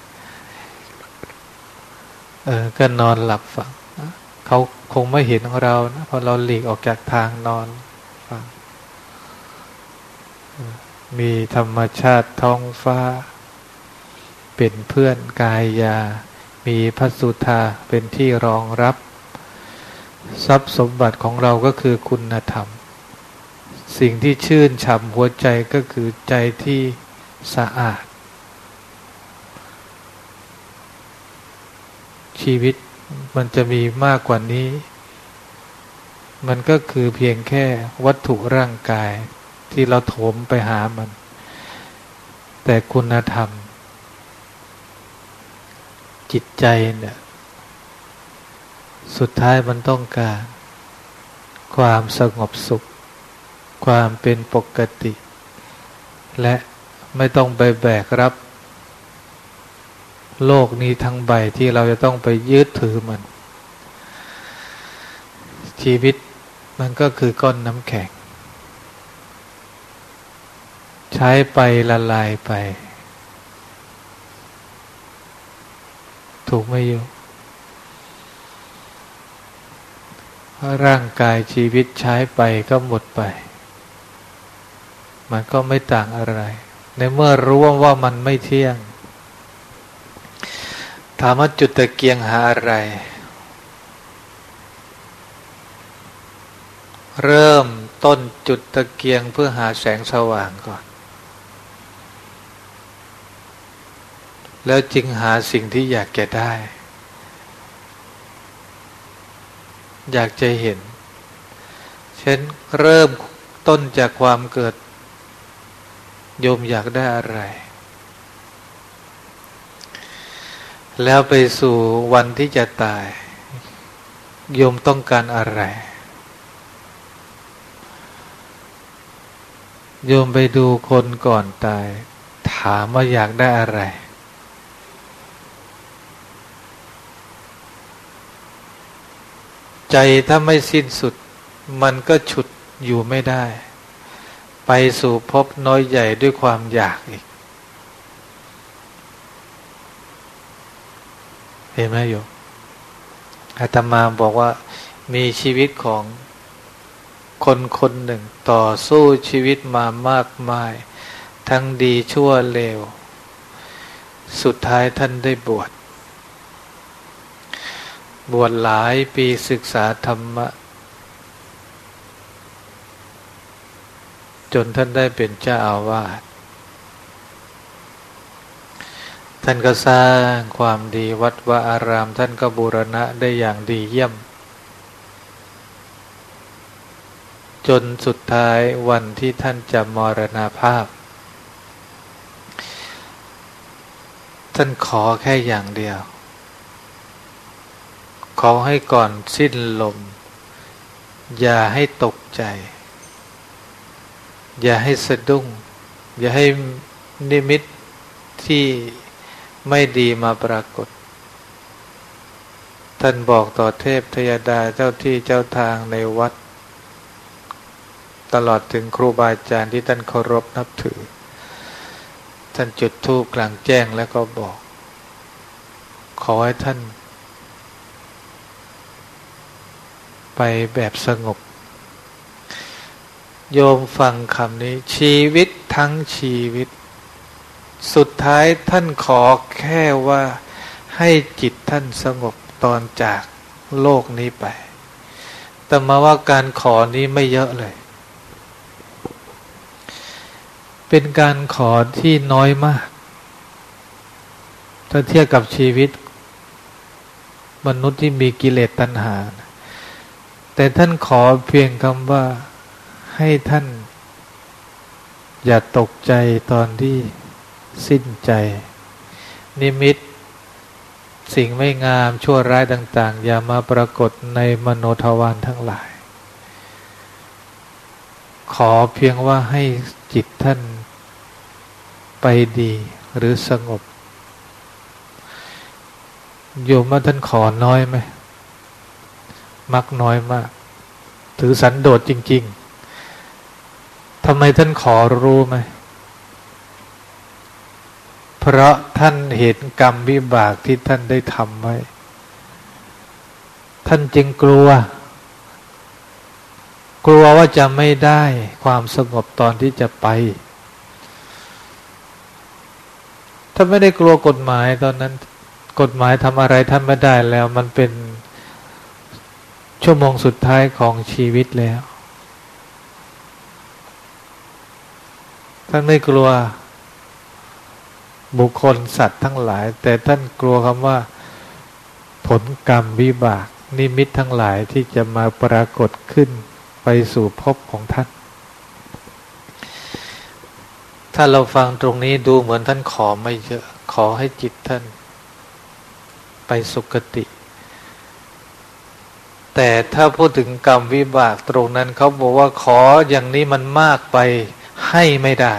เออก็นอนหลับฝังเขาคงไม่เห็นของเรานะพอเราหลีกออกจากทางนอนฟังมีธรรมชาติท้องฟ้า เป็นเพื่อนกายยา มีพัสุธาเป็นที่รองรับ ทรัพย์สมบัติของเราก็คือคุณธรรม สิ่งที่ชื่นฉ่ำหัวใจก็คือใจที่สะอาด ชีวิตมันจะมีมากกว่านี้ มันก็คือเพียงแค่วัตถุร่างกายที่เราโถมไปหามัน แต่คุณธรรม จิตใจเนี่ย สุดท้ายมันต้องการ ความสงบสุข ความเป็นปกติ และไม่ต้องไปแบกรับ โลกนี้ทั้งใบที่เราจะต้องไปยึดถือมัน ชีวิตมันก็คือก้อนน้ำแข็ง ใช้ไปละลายไป ถูกไหมโย ร่างกายชีวิตใช้ไปก็หมดไป มันก็ไม่ต่างอะไร ในเมื่อรู้ว่ามันไม่เที่ยง ถามว่าจุดตะเกียงหาอะไร เริ่มต้นจุดตะเกียงเพื่อหาแสงสว่างก่อน แล้วจึงหาสิ่งที่อยากจะได้ อยากจะเห็น เช่นเริ่มต้นจากความเกิด โยมอยากได้อะไร แล้วไปสู่วันที่จะตาย โยมต้องการอะไร โยมไปดูคนก่อนตาย ถามว่าอยากได้อะไร ใจถ้าไม่สิ้นสุด มันก็ฉุดอยู่ไม่ได้ ไปสู่พบน้อยใหญ่ด้วยความอยากอีก เห็นไหมโยมอาตมาบอกว่ามีชีวิตของคนคนหนึ่งต่อสู้ชีวิตมามากมาย ทั้งดีชั่วเลว สุดท้ายท่านได้บวช บวชหลายปีศึกษาธรรมะ จนท่านได้เป็นเจ้าอาวาสท่านก็สร้างความดีวัดวาอาราม ท่านก็บูรณะได้อย่างดีเยี่ยม จนสุดท้ายวันที่ท่านจะมรณาภาพ ท่านขอแค่อย่างเดียว ขอให้ก่อนสิ้นลม อย่าให้ตกใจ อย่าให้สะดุ้ง อย่าให้นิมิตที่ไม่ดีมาปรากฏ ท่านบอกต่อเทพทยดาเจ้าที่เจ้าทางในวัด ตลอดถึงครูบาอาจารย์ที่ท่านเคารพนับถือ ท่านจุดธูปกลางแจ้งแล้วก็บอก ขอให้ท่าน ไปแบบสงบ โยมฟังคำนี้ ชีวิตทั้งชีวิต สุดท้ายท่านขอแค่ว่าให้จิตท่านสงบตอนจากโลกนี้ไป แต่มาว่าการขอนี้ไม่เยอะเลย เป็นการขอที่น้อยมาก ถ้าเทียบกับชีวิต มนุษย์ที่มีกิเลสตัณหา แต่ท่านขอเพียงคำว่าให้ท่าน อย่าตกใจตอนที่สิ้นใจ นิมิต สิ่งไม่งามชั่วร้ายต่าง ๆ อย่ามาปรากฏในมโนทวารทั้งหลาย ขอเพียงว่าให้จิตท่านไปดีหรือสงบ โยมว่าท่านขอน้อยไหม มักน้อยมาก ถือสันโดษจริง ๆทำไมท่านขอรู้ไหมเพราะท่านเห็นกรรมวิบากที่ท่านได้ทำไว้ ท่านจึงกลัว กลัวว่าจะไม่ได้ความสงบตอนที่จะไปถ้าไม่ได้กลัวกฎหมายตอนนั้น กฎหมายทำอะไรท่านไม่ได้แล้ว มันเป็น ชั่วโมงสุดท้ายของชีวิตแล้ว ท่านไม่กลัวบุคคลสัตว์ทั้งหลาย แต่ท่านกลัวคำว่า ผลกรรมวิบาก นิมิตทั้งหลายที่จะมาปรากฏขึ้นไปสู่ภพของท่าน ถ้าเราฟังตรงนี้ดูเหมือนท่านขอไม่เยอะ ขอให้จิตท่าน ไปสุคติ แต่ถ้าพูดถึงกรรมวิบากตรงนั้นเขาบอกว่าขออย่างนี้มันมากไปให้ไม่ได้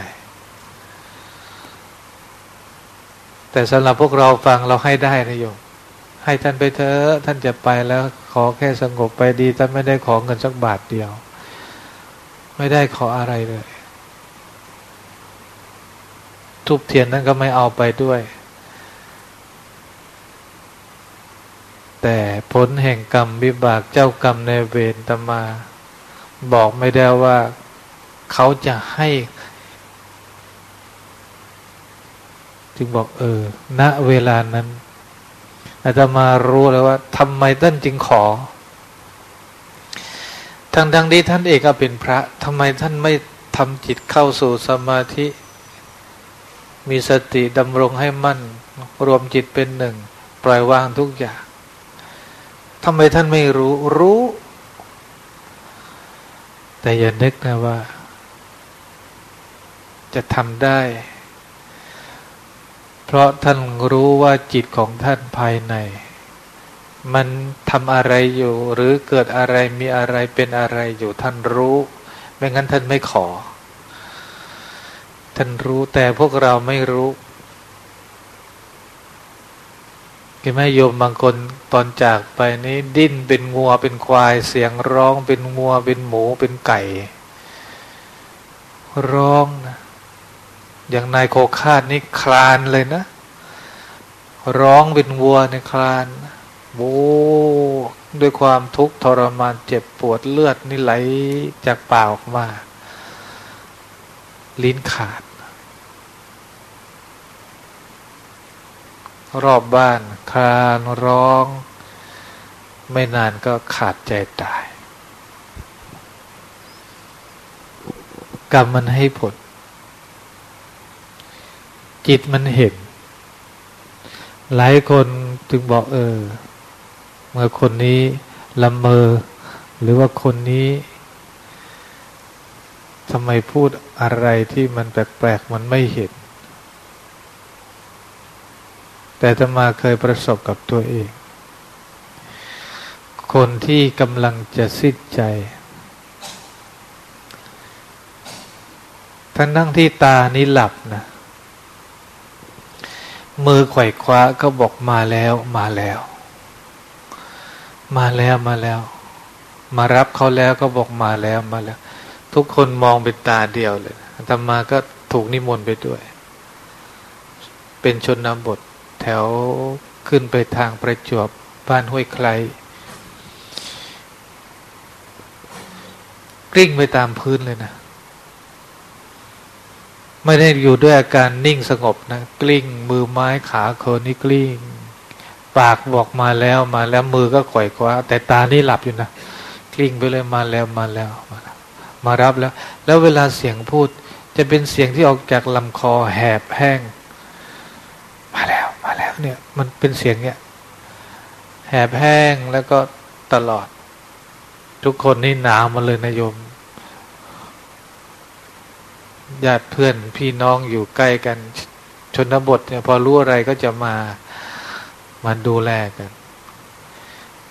แต่สำหรับพวกเราฟังเราให้ได้นะโยมให้ท่านไปเถอะท่านจะไปแล้ว ขอแค่สงบไปดีท่านไม่ได้ขอเงินสักบาทเดียว ไม่ได้ขออะไรเลย ทุบเทียนนั้นก็ไม่เอาไปด้วย แต่ผลแห่งกรรมวิบากเจ้ากรรมในเวรตมา บอกไม่ได้ว่าเขาจะให้ จึงบอกเออ ณเวลานั้นอาจจะมารู้เลยว่าทำไมท่านจึงขอทั้งทั้งที่ท่านเอกเป็นพระทำไมท่านไม่ทำจิตเข้าสู่สมาธิ มีสติดำรงให้มั่น รวมจิตเป็นหนึ่ง ปล่อยวางทุกอย่าง ทำไมท่านไม่รู้รู้ แต่อย่านึกนะว่า จะทำได้ เพราะท่านรู้ว่าจิตของท่านภายใน มันทำอะไรอยู่ หรือเกิดอะไรมีอะไรเป็นอะไรอยู่ท่านรู้ ไม่งั้นท่านไม่ขอ ท่านรู้แต่พวกเราไม่รู้ เห็นไหมโยมบางคนตอนจากไปนี้ดิ้นเป็นงัวเป็นควาย เสียงร้องเป็นงัวเป็นหมูเป็นไก่ ร้องนะอย่างนายโคคาดนี่คลานเลยนะ ร้องเป็นวัวในคลานโว้ด้วยความทุกข์ทรมานเจ็บปวดเลือดนี่ไหลจากปากออกมา ลิ้นขาด รอบบ้านคลานร้อง ไม่นานก็ขาดใจตาย กรรมมันให้ผล จิตมันเห็น หลายคนจึงบอกเออ เมื่อคนนี้ละเมอ หรือว่าคนนี้ทำไมพูดอะไรที่มันแปลกๆมันไม่เห็น แต่ตมาเคยประสบกับตัวเอง คนที่กำลังจะสิ้นใจ ทั้งนั่งที่ตานี้หลับนะ มือไขว่คว้าก็บอกมาแล้วมาแล้ว มาแล้วมาแล้ว มารับเขาแล้วก็บอกมาแล้วมาแล้ว ทุกคนมองเป็นตาเดียวเลยธรรมาก็ถูกนิมนต์ไปด้วย เป็นชนนบท แถวขึ้นไปทางประจวบบ้านห้วยใครกลิ้งไปตามพื้นเลยนะ ไม่ได้อยู่ด้วยอาการนิ่งสงบนะ กลิ้ง มือไม้ขาโคนนี่กลิ้ง ปากบอกมาแล้วมาแล้วมือก็ข่อยคว้าแต่ตานี่หลับอยู่นะ กลิ้งไปเลยมาแล้วมาแล้วมามารับแล้ว แล้วเวลาเสียงพูด จะเป็นเสียงที่ออกจากลำคอแหบแห้ง มาแล้ว มาแล้วเนี่ย มันเป็นเสียงเนี่ยแหบแห้งแล้วก็ตลอด ทุกคนนี่หนาวมาเลยนะโยมญาติเพื่อนพี่น้องอยู่ใกล้กันชนบทเนี่ยพอรู้อะไรก็จะมามาดูแลกัน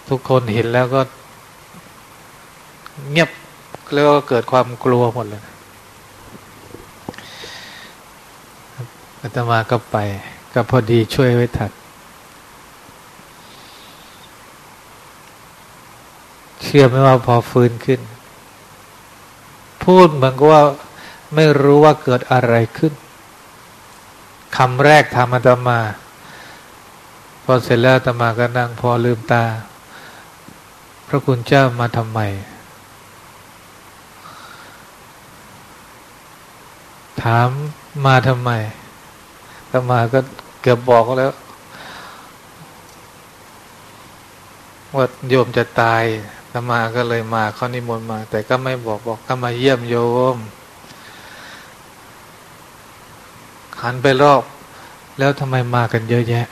ทุกคนเห็นแล้วก็ เงียบแล้วก็เกิดความกลัวหมดเลยอาตมาก็ไป ก็พอดีช่วยไว้ทัดเชื่อไหมว่าพอฟื้นขึ้น พูดเหมือนกับว่าไม่รู้ว่าเกิดอะไรขึ้นคำแรกทำอาตมา พอเสร็จแล้วตมาก็นั่งพอลืมตา พระคุณเจ้ามาทำไม ถามมาทำไมตมาก็ เกือบบอกแล้ว ว่าโยมจะตายตมาก็เลยมาเขานิมนต์มา แต่ก็ไม่บอกบอกก็มาเยี่ยมโยมหันไปรอบ แล้วทำไมมากันเยอะแยะ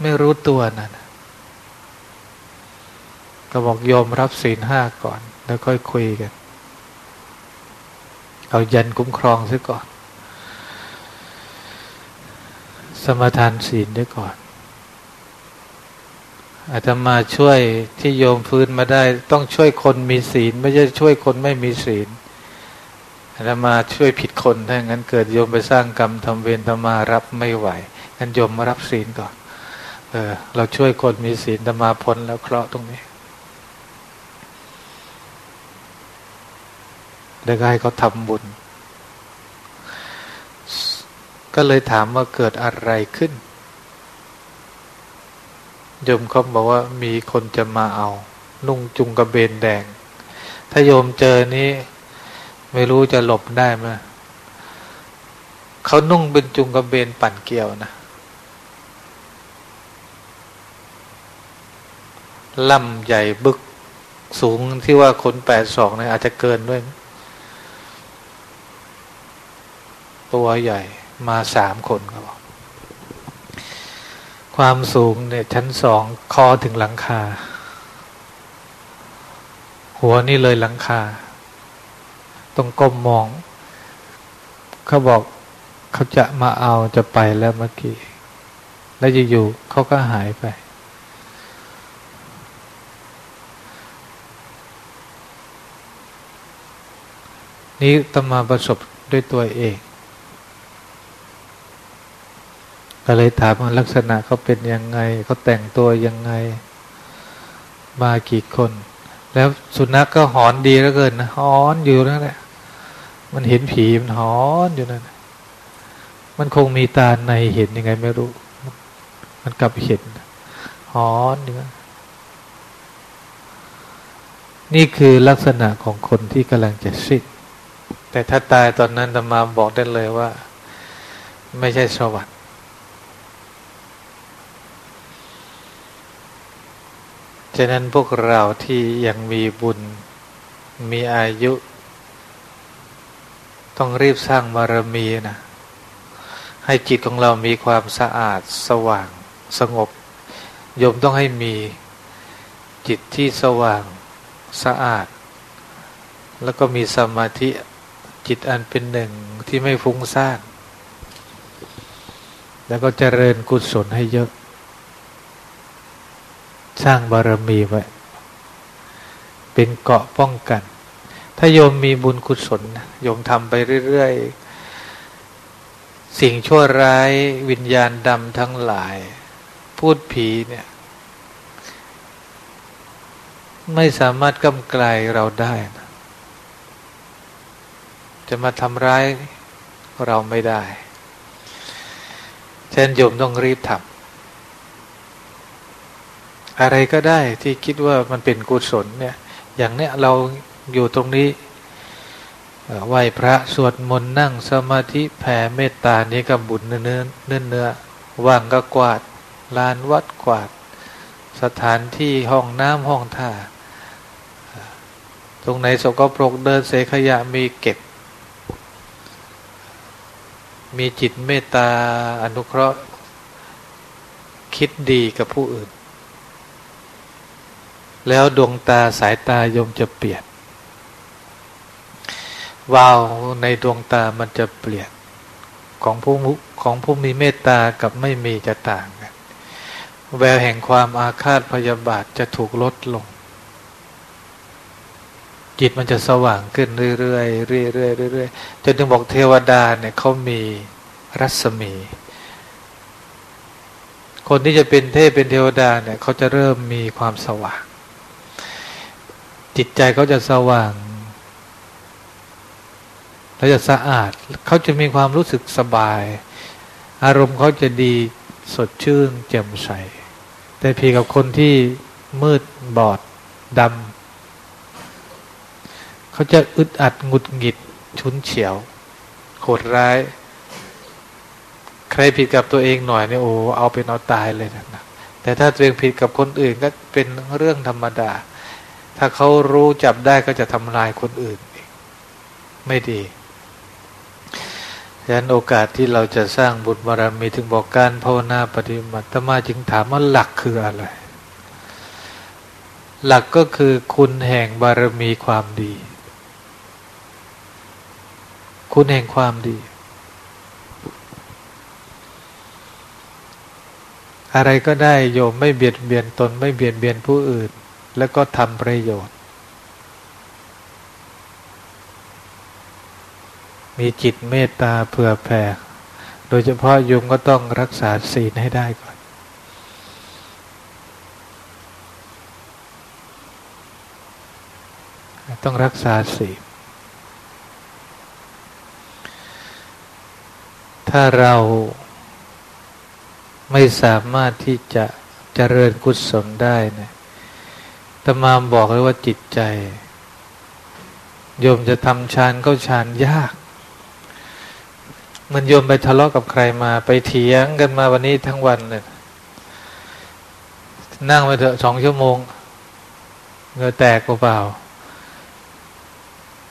ไม่รู้ตัวนะ่ะก็บอกโยมรับศีลห้าก่อน แล้วค่อยคุยกัน เอายันคุ้มครองซะก่อน สมทานศีลด้วยก่อน อาจจะมาช่วยที่โยมฟื้นมาได้ ต้องช่วยคนมีศีล ไม่ใช่ช่วยคนไม่มีศีลอาจจะมาช่วยผิดคนถ้างั้นเกิดโยมไปสร้างกรรมทำเวรทำมารับไม่ไหวงั้นโยมมารับศีลก่อน เออ เราช่วยคนมีศีลธรรมาพ้นแล้วเคราะห์ตรงนี้ได้ให้เขาทำบุญ ก็เลยถามว่าเกิดอะไรขึ้นโยมเขาบอกว่ามีคนจะมาเอา นุ่งจุงกระเบนแดง ถ้าโยมเจอนี้ ไม่รู้จะหลบได้ไหมเขานุ่งเป็นจุงกระเบนปั่นเกี่ยวนะล่ำใหญ่บึกสูงที่ว่าคนแปดสองเนี่ยอาจจะเกินด้วย ตัวใหญ่ มาสามคนครับความสูงเนี่ยชั้นสองคอถึงหลังคา หัวนี่เลยหลังคา ต้องก้มมอง เขาบอกเขาจะมาเอาจะไปแล้วเมื่อกี้ แล้วอยู่ๆเขาก็หายไป นี้ตมาประสบด้วยตัวเอง ก็เลยถามว่าลักษณะเขาเป็นยังไงเขาแต่งตัวยังไง มากี่คน แล้วสุนัขกก็หอนดีแล้วเกินนะหอนอยู่นั่นแหละมันเห็นผีมันหอนอยู่นั่นมันคงมีตาในเห็นยังไงไม่รู้ มันกลับเห็นหอนอยู่นั่นนี่คือลักษณะของคนที่กำลังจะสิ้นแต่ถ้าตายตอนนั้นธรรมาบอกได้เลยว่า ไม่ใช่สวรรค์ ฉะนั้นพวกเราที่ยังมีบุญมีอายุ ต้องรีบสร้างบารมีนะให้จิตของเรามีความสะอาดสว่างสงบโยมต้องให้มีจิตที่สว่างสะอาด แล้วก็มีสมาธิจิตอันเป็นหนึ่งที่ไม่ฟุ้งซ่านแล้วก็เจริญกุศลให้เยอะ สร้างบารมีไว้ เป็นเกาะป้องกัน ถ้าโยมมีบุญกุศลโยมทำไปเรื่อยๆ สิ่งชั่วร้ายวิญญาณดำทั้งหลาย พูดผีเนี่ย ไม่สามารถกำไกลเราได้นะจะมาทำร้ายเราไม่ได้ เช่นโยมต้องรีบทำ อะไรก็ได้ที่คิดว่ามันเป็นกุศลเนี่ย อย่างเนี้ยเราอยู่ตรงนี้ไหวพระสวดมนต์นั่งสมาธิแผ่เมตตานี้กับบุญเนื้อเนื้อเนื้อว่างก็กวาดลานวัดกวาด สถานที่ห้องน้ำห้องท่า ตรงไหนสกปรกเดินเสขยะมีเก็บ มีจิตเมตตาอนุเคราะห์ คิดดีกับผู้อื่น แล้วดวงตาสายตายมจะเปลี่ยนวาวในดวงตามันจะเปลี่ยนของผู้ของผู้มีเมตตากับไม่มีจะต่างกัน แววแห่งความอาฆาตพยาบาทจะถูกลดลง จิตมันจะสว่างขึ้นเรื่อยๆเรื่อยๆเรื่อยๆจนถึงบอกเทวดาเนี่ยเขามีรัศมี คนที่จะเป็นเทพเป็นเทวดาเนี่ยเขาจะเริ่มมีความสว่าง จิตใจเขาจะสว่างแล้วจะสะอาด เขาจะมีความรู้สึกสบาย อารมณ์เขาจะดีสดชื่นแจ่มใส แต่เพียงกับคนที่มืดบอดดำเขาจะอึดอัดงุดหงิด ชุนเฉียว โหดร้าย ใครผิดกับตัวเองหน่อยเนี่ยโอ้เอาเป็นเอาตายเลยนะแต่ถ้าตัวเองผิดกับคนอื่นก็เป็นเรื่องธรรมดา ถ้าเขารู้จับได้ก็จะทำลายคนอื่นไม่ดีฉะนั้นโอกาสที่เราจะสร้างบุญบารมีถึงบอกการภาวนาปฏิบัติธรรมาจึงถามว่าหลักคืออะไร หลักก็คือคุณแห่งบารมีความดี คุณแห่งความดี อะไรก็ได้โยมไม่เบียดเบียนตนไม่เบียดเบียนผู้อื่น แล้วก็ทำประโยชน์ มีจิตเมตตาเผื่อแผ่ โดยเฉพาะโยมก็ต้องรักษาศีลให้ได้ก่อน ต้องรักษาศีล ถ้าเราไม่สามารถที่จะเจริญกุศลได้เนี่ย ตมามบอกเลยว่าจิตใจ โยมจะทำฌานก็ฌานยาก มันโยมไปทะเลาะกับใครมา ไปเถียงกันมาวันนี้ทั้งวันเลยนั่งไปเถอะสองชั่วโมงเงือแตกเปล่า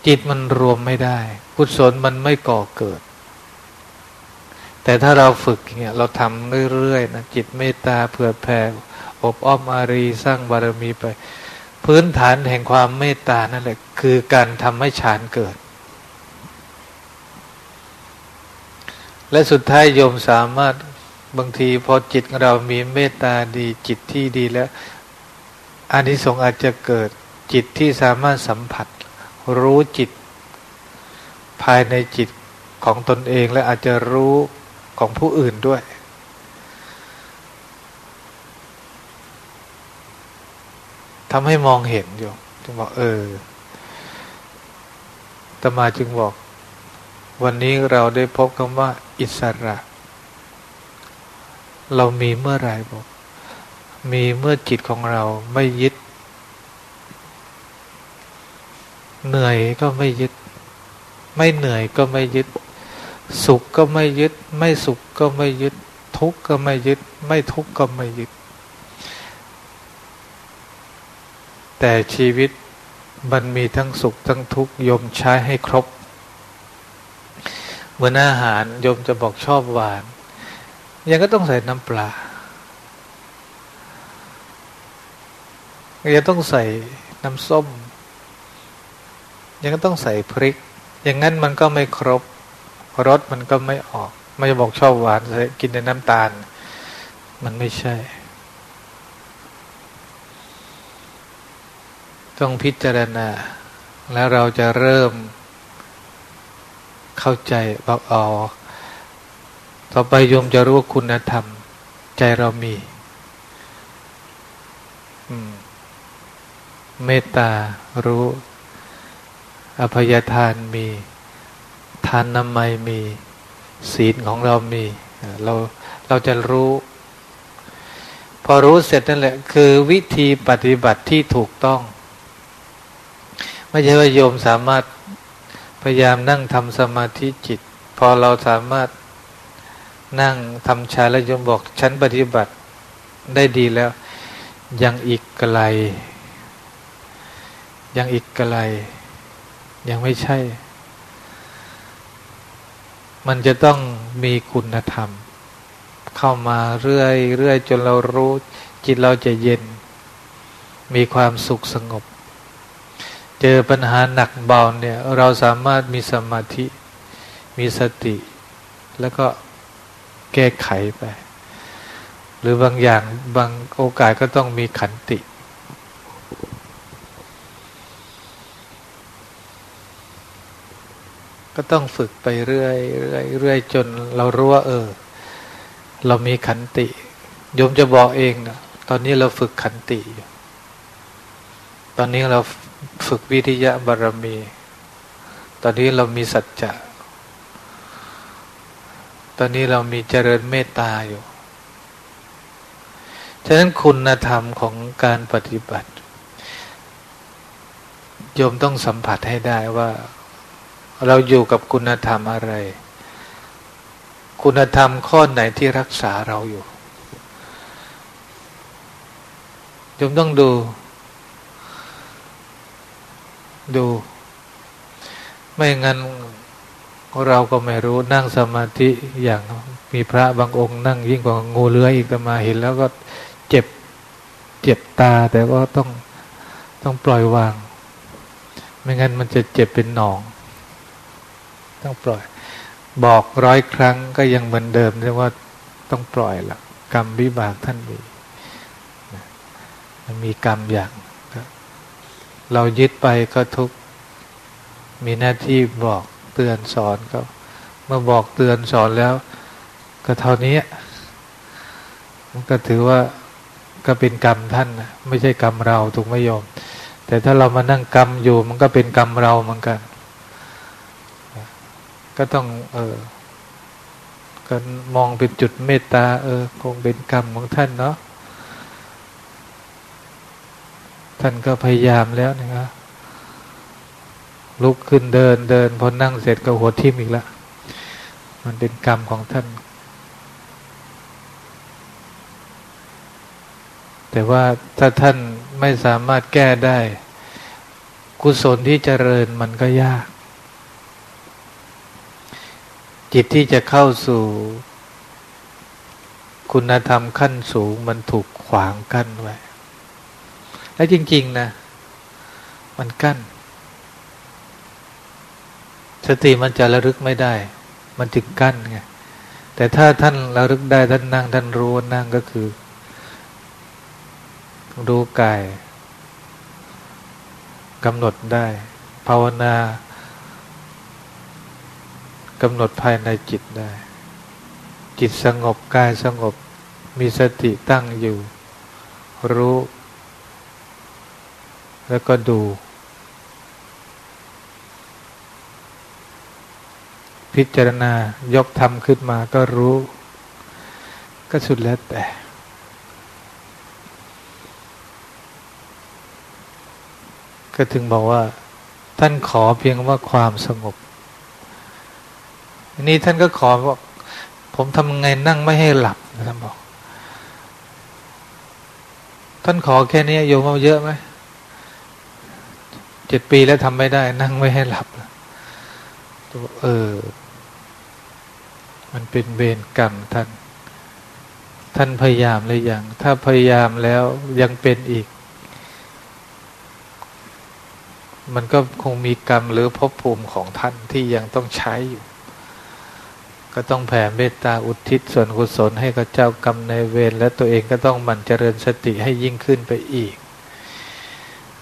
จิตมันรวมไม่ได้กุศลมันไม่ก่อเกิด แต่ถ้าเราฝึกอย่างเงี้ยเราทำเรื่อยๆนะจิตเมตตาเผื่อแผ่อบอ้อมอารีสร้างบารมีไป พื้นฐานแห่งความเมตตานั่นแหละคือการทำให้ฌานเกิด และสุดท้ายโยมสามารถบางทีพอจิตเรามีเมตตาดีจิตที่ดีแล้วอานิสงส์อาจจะเกิดจิตที่สามารถสัมผัส รู้จิต ภายในจิตของตนเองและอาจจะรู้ของผู้อื่นด้วย ทำให้มองเห็นอยู่จึงบอกเออตมาจึงบอก วันนี้เราได้พบคำว่า อิสระ เรามีเมื่อไรบอก มีเมื่อจิตของเราไม่ยึด เหนื่อยก็ไม่ยึด ไม่เหนื่อยก็ไม่ยึด สุขก็ไม่ยึด ไม่สุขก็ไม่ยึด ทุกข์ก็ไม่ยึด ไม่ทุกข์ก็ไม่ยึด แต่ชีวิตมันมีทั้งสุขทั้งทุกข์ยมใช้ให้ครบเหมือนอาหารยมจะบอกชอบหวาน ยังก็ต้องใส่น้ำปลายังต้องใส่น้ำส้ม ยังก็ต้องใส่พริก อย่างนั้นมันก็ไม่ครบรสมันก็ไม่ออก ไม่จะบอกชอบหวานกินในน้ำตาล มันไม่ใช่ ต้องพิจารณา แล้วเราจะเริ่มเข้าใจบอกอ๋อต่อไปโยมจะรู้คุณธรรม ใจเรามีเมตตารู้ อภัยทานมี ทานน้ำไมมี ศีลของเรามี เราเราจะรู้ พอรู้เสร็จนั่นแหละ คือวิธีปฏิบัติที่ถูกต้อง ไม่ใช่ว่าโยมสามารถพยายามนั่งทำสมาธิจิต พอเราสามารถนั่งทำฌานแล้วโยมบอกฉันปฏิบัติได้ดีแล้ว ยังอีกไกล ยังอีกไกล ยังไม่ใช่ มันจะต้องมีคุณธรรม เข้ามาเรื่อยเรื่อยจนเรารู้ จิตเราจะเย็น มีความสุขสงบ เจอปัญหาหนักเบาเนี่ยเราสามารถมีสมาธิมีสติ แล้วก็แก้ไขไป หรือบางอย่างบางโอกาสก็ต้องมีขันติ ก็ต้องฝึกไปเรื่อยเรื่อยเรื่อยจนเรารู้ว่าเออ เรามีขันติโยมจะบอกเองนะตอนนี้เราฝึกขันติอยู่ตอนนี้เรา ฝึกวิทยาบารมี ตอนนี้เรามีสัจจะ ตอนนี้เรามีเจริญเมตตาอยู่ ฉะนั้นคุณธรรมของการปฏิบัติ โยมต้องสัมผัสให้ได้ว่า เราอยู่กับคุณธรรมอะไร คุณธรรมข้อไหนที่รักษาเราอยู่ โยมต้องดู ดู ไม่งั้นเราก็ไม่รู้นั่งสมาธิอย่างมีพระบางองค์นั่งยิ่งกว่างูเลื้อยอีกตมาเห็น แล้วก็เจ็บเจ็บตา แต่ก็ต้องต้องปล่อยวาง ไม่งั้นมันจะเจ็บเป็นหนอง ต้องปล่อย บอกร้อยครั้งก็ยังเหมือนเดิมเรียกว่าต้องปล่อยละกรรมวิบากท่านมีมันมีกรรมอย่าง เรายึดไปก็ทุกมีหน้าที่บอกเตือนสอนก็เมื่อบอกเตือนสอนแล้ว ก็เท่านี้มันก็ถือว่าก็เป็นกรรมท่านนะไม่ใช่กรรมเราถูกไหม่ยม แต่ถ้าเรามานั่งกรรมอยู่ มันก็เป็นกรรมเราเหมือนกัน ก็ต้อง เออก็มองเป็นจุดเมตตาเออ คงเป็นกรรมของท่านเนาะ ท่านก็พยายามแล้วนะครับลุกขึ้นเดินเดินพอนั่งเสร็จก็หัวทิ่มอีกล้วมันเป็นกรรมของท่าน แต่ว่าถ้าท่านไม่สามารถแก้ได้ กุศลที่เจริญมันก็ยาก จิตที่จะเข้าสู่คุณธรรมขั้นสูงมันถูกขวางกั้นไว้ และจริง ๆ นะ มันกั้น สติมันจะระลึกไม่ได้ มันจึงกั้นไงแต่ถ้าท่านระลึกได้ท่านนั่งท่านรู้นั่งก็คือ รู้กายกำหนดได้ ภาวนากำหนดภายในจิตได้ จิตสงบกายสงบมีสติตั้งอยู่ รู้ แล้วก็ดู พิจารณายกธรรมขึ้นมาก็รู้ ก็สุดแล้วแต่ ก็ถึงบอกว่า ท่านขอเพียงว่าความสงบ นี่ท่านก็ขอบอกผมทำไงนั่งไม่ให้หลับนะท่านบอก ท่านขอแค่นี้โยมเอาเยอะไหม จ็ดปีแล้วทำไม่ได้ นั่งไม่ให้หลับตัวเออ มันเป็นเวรกรรมท่าน ท่านพยายามหรือยัง ถ้าพยายามแล้วยังเป็นอีก มันก็คงมีกรรมหรือภพภูมิของท่านที่ยังต้องใช้อยู่ ก็ต้องแผ่เมตตาอุทิศส่วนกุศลให้กับเจ้ากรรมในเวรและตัวเองก็ต้องหมั่นเจริญสติให้ยิ่งขึ้นไปอีก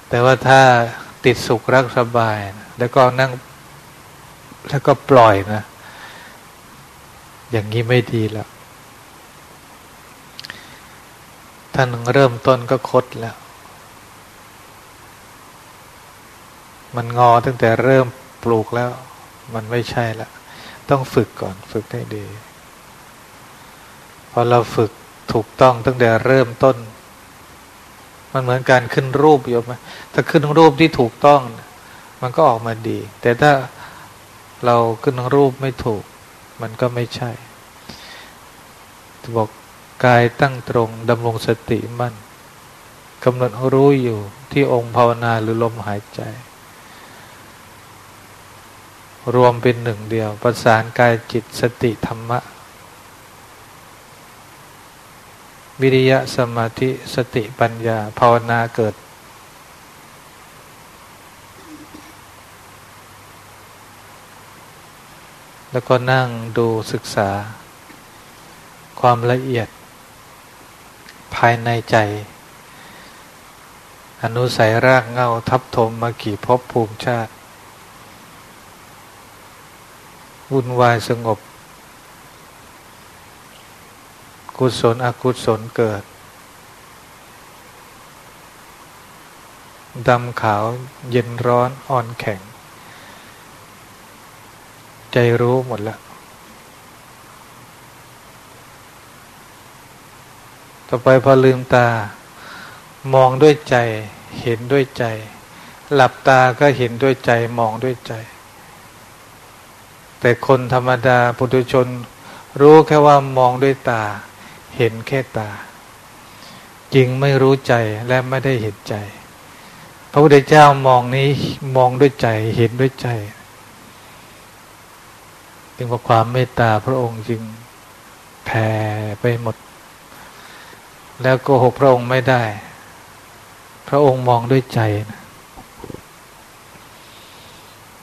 แต่ว่าถ้า ติดสุขรักสบายแล้วก็นั่ง แล้วก็ปล่อยนะ อย่างนี้ไม่ดีแล้ว ท่านเริ่มต้นก็คดแล้ว มันงอตั้งแต่เริ่มปลูกแล้ว มันไม่ใช่ละ ต้องฝึกก่อนฝึกให้ดี พอเราฝึกถูกต้องตั้งแต่เริ่มต้น มันเหมือนการขึ้นรูปโยมไหมถ้าขึ้นรูปที่ถูกต้อง มันก็ออกมาดี แต่ถ้าเราขึ้นรูปไม่ถูก มันก็ไม่ใช่บอกกายตั้งตรงดำรงสติมั่นกำหนดรู้อยู่ที่องค์ภาวนาหรือลมหายใจ รวมเป็นหนึ่งเดียว ประสานกายจิตสติธรรมะ วิริยะสมาธิสติปัญญา ภาวนาเกิด แล้วก็นั่งดูศึกษา ความละเอียด ภายในใจ อนุสัยรากเงาทับถมมากี่ภพภูมิชาติ วุ่นวายสงบ กุศลอกุศลเกิดดำขาวเย็นร้อนอ่อนแข็ง ใจรู้หมดแล้วต่อไปพอลืมตา มองด้วยใจ เห็นด้วยใจ หลับตาก็เห็นด้วยใจมองด้วยใจ แต่คนธรรมดาปุถุชน รู้แค่ว่ามองด้วยตา เห็นแค่ตา จริงไม่รู้ใจและไม่ได้เห็นใจ พระพุทธเจ้ามองนี้มองด้วยใจเห็นด้วยใจจึงว่าความเมตตาพระองค์จึงแผ่ไปหมด แล้วโกหกพระองค์ไม่ได้ พระองค์มองด้วยใจนะ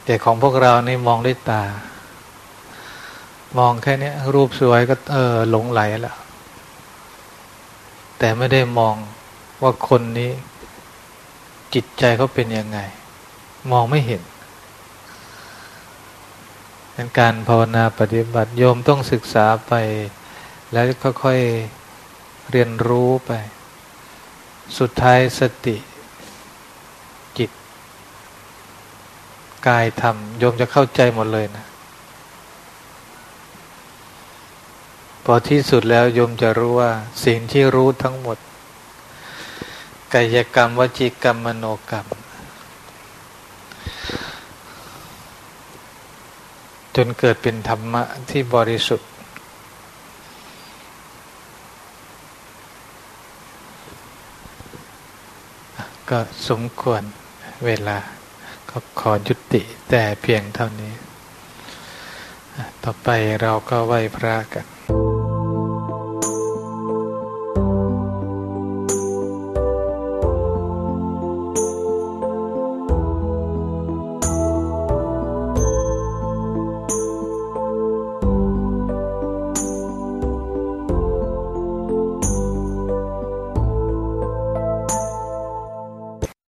แต่ของพวกเรานี่มองด้วยตา มองแค่นี้รูปสวยก็เออหลงไหลแล้ว แต่ไม่ได้มองว่าคนนี้ จิตใจเขาเป็นยังไง มองไม่เห็นเป็นการภาวนาปฏิบัติโยมต้องศึกษาไป แล้วค่อยๆเรียนรู้ไป สุดท้ายสติ จิต กายธรรมโยมจะเข้าใจหมดเลยนะ พอที่สุดแล้วโยมจะรู้ว่า สิ่งที่รู้ทั้งหมด กายกรรมวจีกรรมมโนกรรม จนเกิดเป็นธรรมะที่บริสุทธิ์ ก็สมควรเวลาก็ขอยุติแต่เพียงเท่านี้ ต่อไปเราก็ไหว้พระกัน